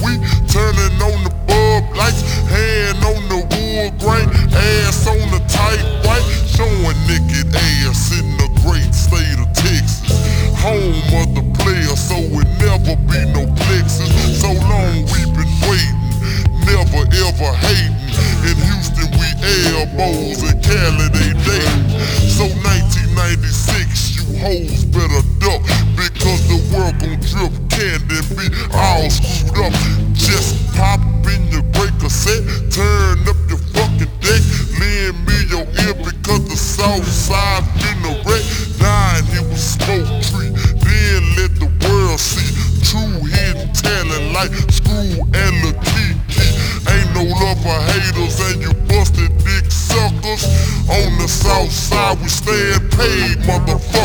we turning on the bulb lights, hand on the wood grain, ass on the tight white, showing naked ass in the great state of Texas. Home of the player, so it never be no plexus. So long we been waiting, never ever hating. In Houston we elbows, in Cali they dating. So 1996, you hoes better duck because the world and be all screwed up. Just pop in your breaker set, turn up your fucking deck, lend me your ear because the south side finna wreck. Nine, he was smoke tree, then let the world see true hidden talent like Screw and the Keke. Ain't no love for haters and you busted dick suckers. On the south side we stand paid, motherfucker.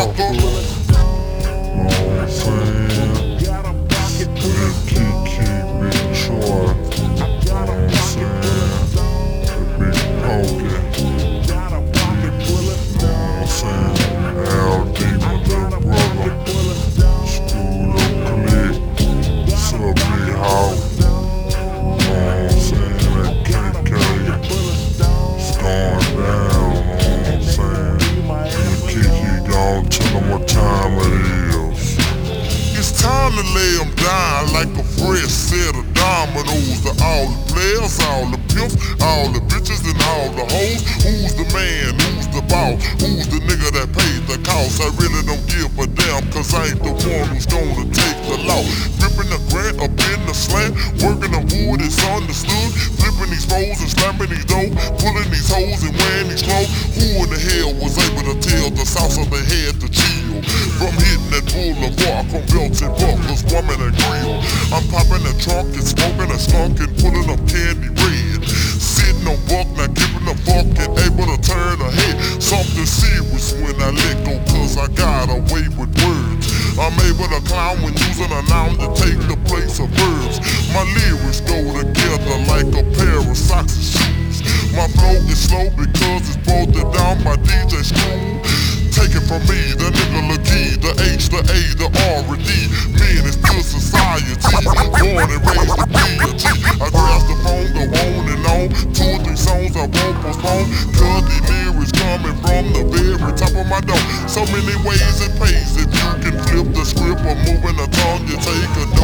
Lay 'em down like a fresh set of dominoes to all the players, all the pimps, all the bitches and all the hoes. Who's the man? Who's the boss? Who's the nigga that paid the cost? I really don't give a damn cause I ain't the one who's gonna take the law. Ripping the grant up in the slant, working the wood is understood. Flipping these foes and slamming these dough, pulling these hoes and wearing these clothes. Who in the hell was able to tell the south so they had to chill? From hitting that boulevard, from belts and buckles, woman and grill. I'm popping a trunk and smoking a skunk and pulling up candy red. Sitting on buck, not giving a fuck and able to turn ahead. Something serious when I let go, cause I got away with words. I'm able to clown when using a noun to take the place of verbs. My lyrics go together like a pair of socks and shoes. My flow is slow because it's bolted down by DJ Screw. Take it from me, the nigga Lagee, the A, the R, and D. Men is good society. Born and raised to be a G. I grab the phone, go on and on. Two or three songs I won't postpone. Cause these lyrics coming from the very top of my dome. So many ways it pays. If you can flip the script or moving the tongue, you take a